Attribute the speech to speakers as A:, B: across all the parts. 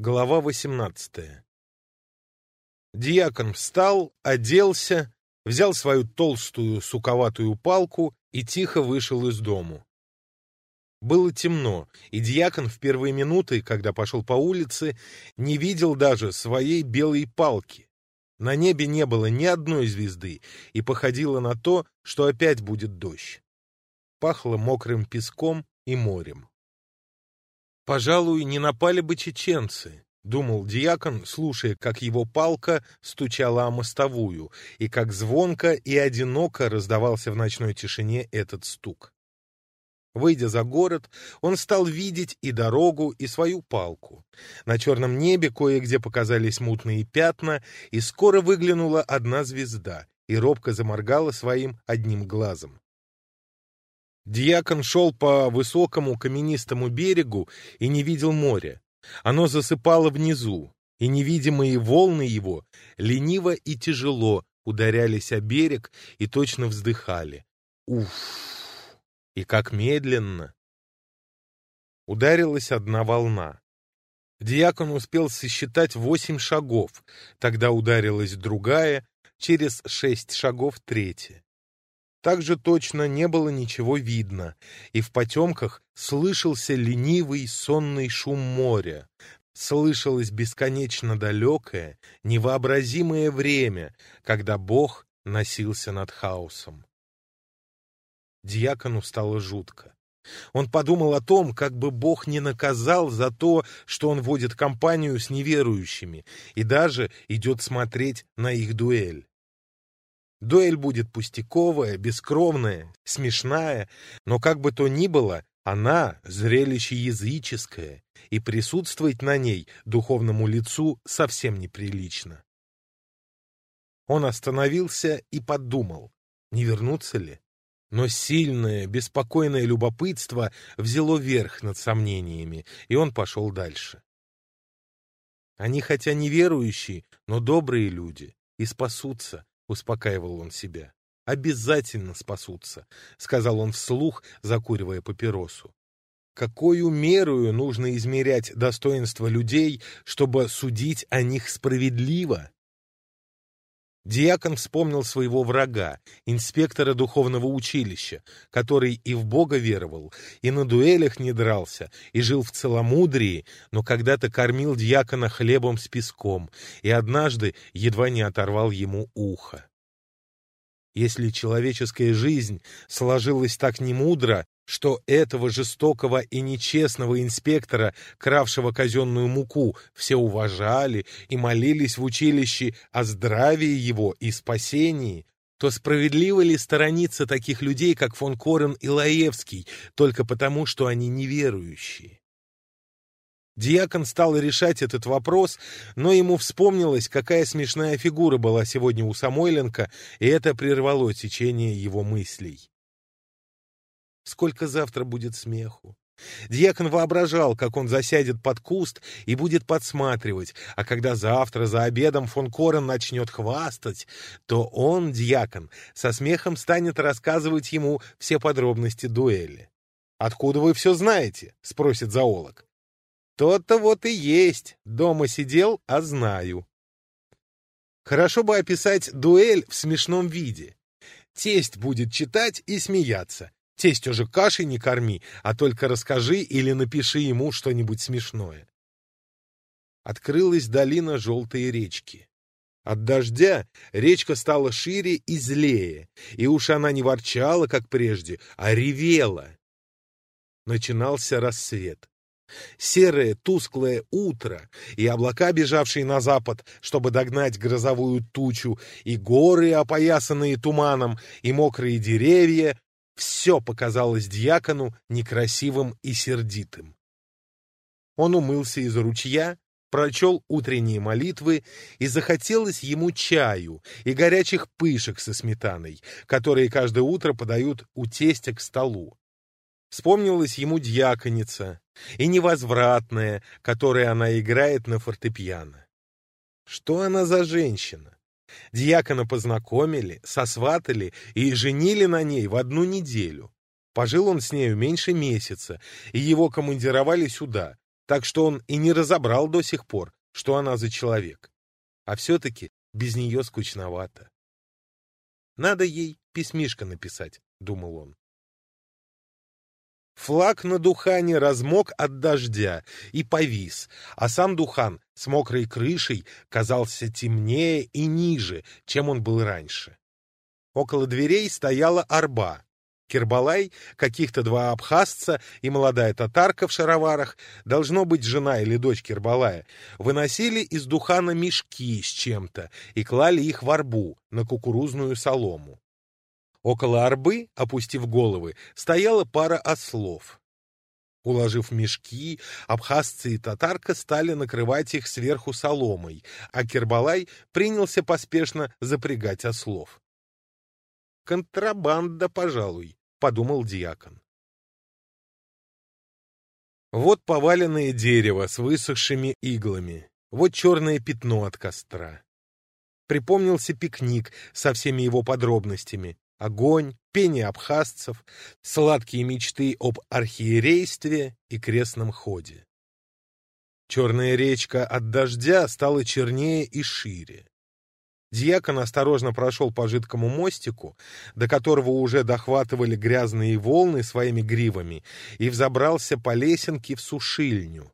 A: Глава 18. Диакон встал, оделся, взял свою толстую суковатую палку и тихо вышел из дому. Было темно, и диакон в первые минуты, когда пошел по улице, не видел даже своей белой палки. На небе не было ни одной звезды, и походило на то, что опять будет дождь. Пахло мокрым песком и морем. Пожалуй, не напали бы чеченцы, думал диакон, слушая, как его палка стучала о мостовую, и как звонко и одиноко раздавался в ночной тишине этот стук. Выйдя за город, он стал видеть и дорогу, и свою палку. На черном небе кое-где показались мутные пятна, и скоро выглянула одна звезда, и робко заморгала своим одним глазом. Дьякон шел по высокому каменистому берегу и не видел моря. Оно засыпало внизу, и невидимые волны его лениво и тяжело ударялись о берег и точно вздыхали. Уф! И как медленно! Ударилась одна волна. Диакон успел сосчитать восемь шагов, тогда ударилась другая, через шесть шагов третья. Так также точно не было ничего видно, и в потемках слышался ленивый сонный шум моря. Слышалось бесконечно далекое, невообразимое время, когда Бог носился над хаосом. Дьякону стало жутко. Он подумал о том, как бы Бог не наказал за то, что он водит компанию с неверующими и даже идет смотреть на их дуэль. Дуэль будет пустяковая, бескровная, смешная, но как бы то ни было, она зрелище языческое, и присутствовать на ней духовному лицу совсем неприлично. Он остановился и подумал, не вернуться ли. Но сильное, беспокойное любопытство взяло верх над сомнениями, и он пошел дальше. Они хотя не верующие, но добрые люди и спасутся, успокаивал он себя. «Обязательно спасутся», — сказал он вслух, закуривая папиросу. Какую мерою нужно измерять достоинство людей, чтобы судить о них справедливо? Диакон вспомнил своего врага, инспектора духовного училища, который и в Бога веровал, и на дуэлях не дрался, и жил в целомудрии, но когда-то кормил диакона хлебом с песком, и однажды едва не оторвал ему ухо. Если человеческая жизнь сложилась так немудро, что этого жестокого и нечестного инспектора, кравшего казенную муку, все уважали и молились в училище о здравии его и спасении, то справедливо ли сторониться таких людей, как фон Корен и Лаевский, только потому, что они неверующие? Диакон стал решать этот вопрос, но ему вспомнилось, какая смешная фигура была сегодня у Самойленко, и это прервало течение его мыслей. Сколько завтра будет смеху? Дьякон воображал, как он засядет под куст и будет подсматривать, а когда завтра за обедом фон Корен начнет хвастать, то он, дьякон, со смехом станет рассказывать ему все подробности дуэли. «Откуда вы все знаете?» — спросит зоолог. тот то вот и есть. Дома сидел, а знаю». Хорошо бы описать дуэль в смешном виде. Тесть будет читать и смеяться, Тесть уже кашей не корми, а только расскажи или напиши ему что-нибудь смешное. Открылась долина желтой речки. От дождя речка стала шире и злее, и уж она не ворчала, как прежде, а ревела. Начинался рассвет. Серое, тусклое утро, и облака, бежавшие на запад, чтобы догнать грозовую тучу, и горы, опоясанные туманом, и мокрые деревья, все показалось дьякону некрасивым и сердитым. Он умылся из ручья, прочел утренние молитвы, и захотелось ему чаю и горячих пышек со сметаной, которые каждое утро подают у тестя к столу. Вспомнилась ему дьяконица и невозвратная, которой она играет на фортепиано. Что она за женщина? Дьякона познакомили, сосватали и женили на ней в одну неделю. Пожил он с нею меньше месяца, и его командировали сюда, так что он и не разобрал до сих пор, что она за человек. А все-таки без нее скучновато. Надо ей письмишко написать, — думал он. Флаг на Духане размок от дождя и повис, а сам Духан с мокрой крышей казался темнее и ниже, чем он был раньше. Около дверей стояла арба. Кербалай, каких-то два абхазца и молодая татарка в шароварах, должно быть жена или дочь Кербалая, выносили из Духана мешки с чем-то и клали их в арбу на кукурузную солому. Около арбы, опустив головы, стояла пара ослов. Уложив мешки, абхазцы и татарка стали накрывать их сверху соломой, а Кербалай принялся поспешно запрягать ослов. «Контрабанда, пожалуй», — подумал диакон. Вот поваленное дерево с высохшими иглами, вот черное пятно от костра. Припомнился пикник со всеми его подробностями, огонь, пение абхазцев, сладкие мечты об архиерействе и крестном ходе. Черная речка от дождя стала чернее и шире. Дьякон осторожно прошел по жидкому мостику, до которого уже дохватывали грязные волны своими гривами, и взобрался по лесенке в сушильню.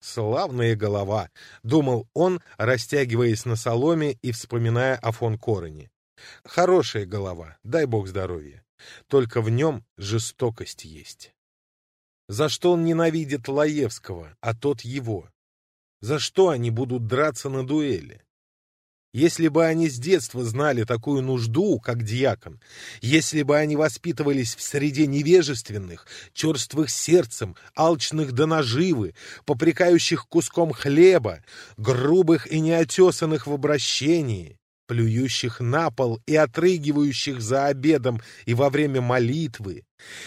A: «Славная голова!» — думал он, растягиваясь на соломе и вспоминая о фон Короне. Хорошая голова, дай бог здоровья. Только в нем жестокость есть. За что он ненавидит Лаевского, а тот его? За что они будут драться на дуэли? Если бы они с детства знали такую нужду, как диакон, если бы они воспитывались в среде невежественных, черствых сердцем, алчных до наживы, попрекающих куском хлеба, грубых и неотесанных в обращении, плюющих на пол и отрыгивающих за обедом и во время молитвы.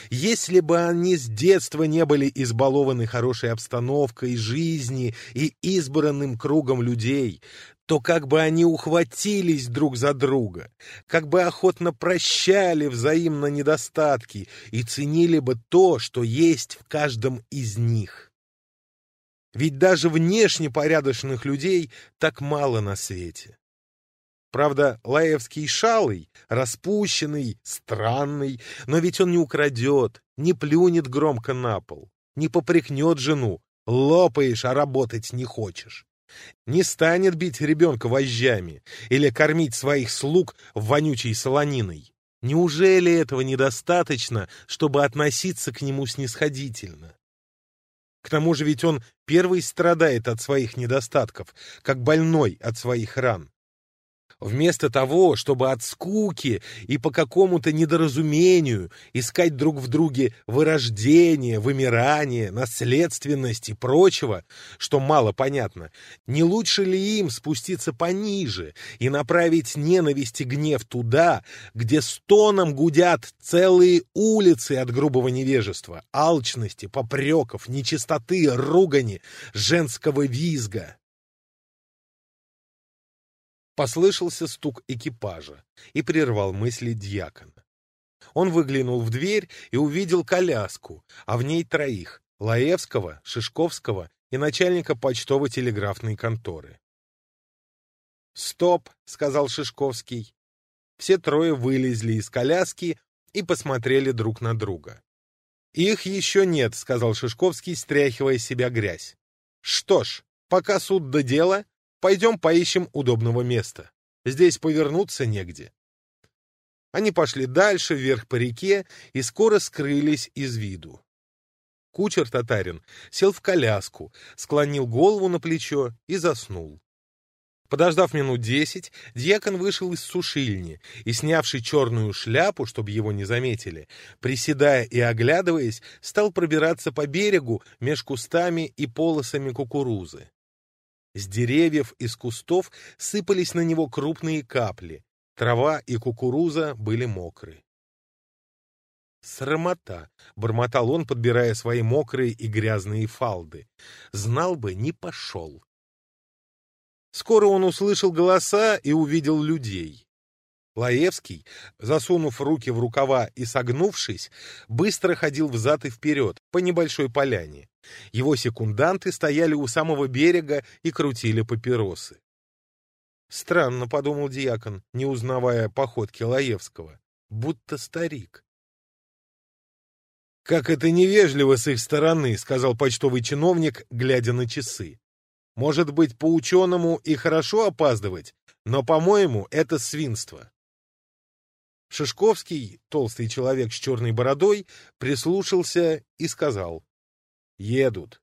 A: Если бы они с детства не были избалованы хорошей обстановкой жизни и избранным кругом людей, то как бы они ухватились друг за друга, как бы охотно прощали взаимно недостатки и ценили бы то, что есть в каждом из них. Ведь даже внешне порядочных людей так мало на свете. Правда, Лаевский шалый, распущенный, странный, но ведь он не украдет, не плюнет громко на пол, не попрекнет жену, лопаешь, а работать не хочешь. Не станет бить ребенка вожжами или кормить своих слуг вонючей солониной. Неужели этого недостаточно, чтобы относиться к нему снисходительно? К тому же ведь он первый страдает от своих недостатков, как больной от своих ран. Вместо того, чтобы от скуки и по какому-то недоразумению искать друг в друге вырождение, вымирание, наследственность и прочего, что мало понятно, не лучше ли им спуститься пониже и направить ненависть и гнев туда, где стоном гудят целые улицы от грубого невежества, алчности, попреков, нечистоты, ругани, женского визга? послышался стук экипажа и прервал мысли дьякона. Он выглянул в дверь и увидел коляску, а в ней троих — Лаевского, Шишковского и начальника почтово-телеграфной конторы. «Стоп!» — сказал Шишковский. Все трое вылезли из коляски и посмотрели друг на друга. «Их еще нет», — сказал Шишковский, стряхивая с себя грязь. «Что ж, пока суд до дела, Пойдем поищем удобного места. Здесь повернуться негде. Они пошли дальше, вверх по реке, и скоро скрылись из виду. Кучер-татарин сел в коляску, склонил голову на плечо и заснул. Подождав минут десять, дьякон вышел из сушильни и, снявший черную шляпу, чтобы его не заметили, приседая и оглядываясь, стал пробираться по берегу меж кустами и полосами кукурузы. С деревьев и с кустов сыпались на него крупные капли. Трава и кукуруза были мокры. «Срамота!» — бормотал он, подбирая свои мокрые и грязные фалды. «Знал бы, не пошел». Скоро он услышал голоса и увидел людей. Лаевский, засунув руки в рукава и согнувшись, быстро ходил взад и вперед по небольшой поляне. Его секунданты стояли у самого берега и крутили папиросы. Странно, — подумал диакон, не узнавая походки Лаевского, — будто старик. «Как это невежливо с их стороны», — сказал почтовый чиновник, глядя на часы. «Может быть, по-ученому и хорошо опаздывать, но, по-моему, это свинство». Шишковский, толстый человек с черной бородой, прислушался и сказал. «Едут».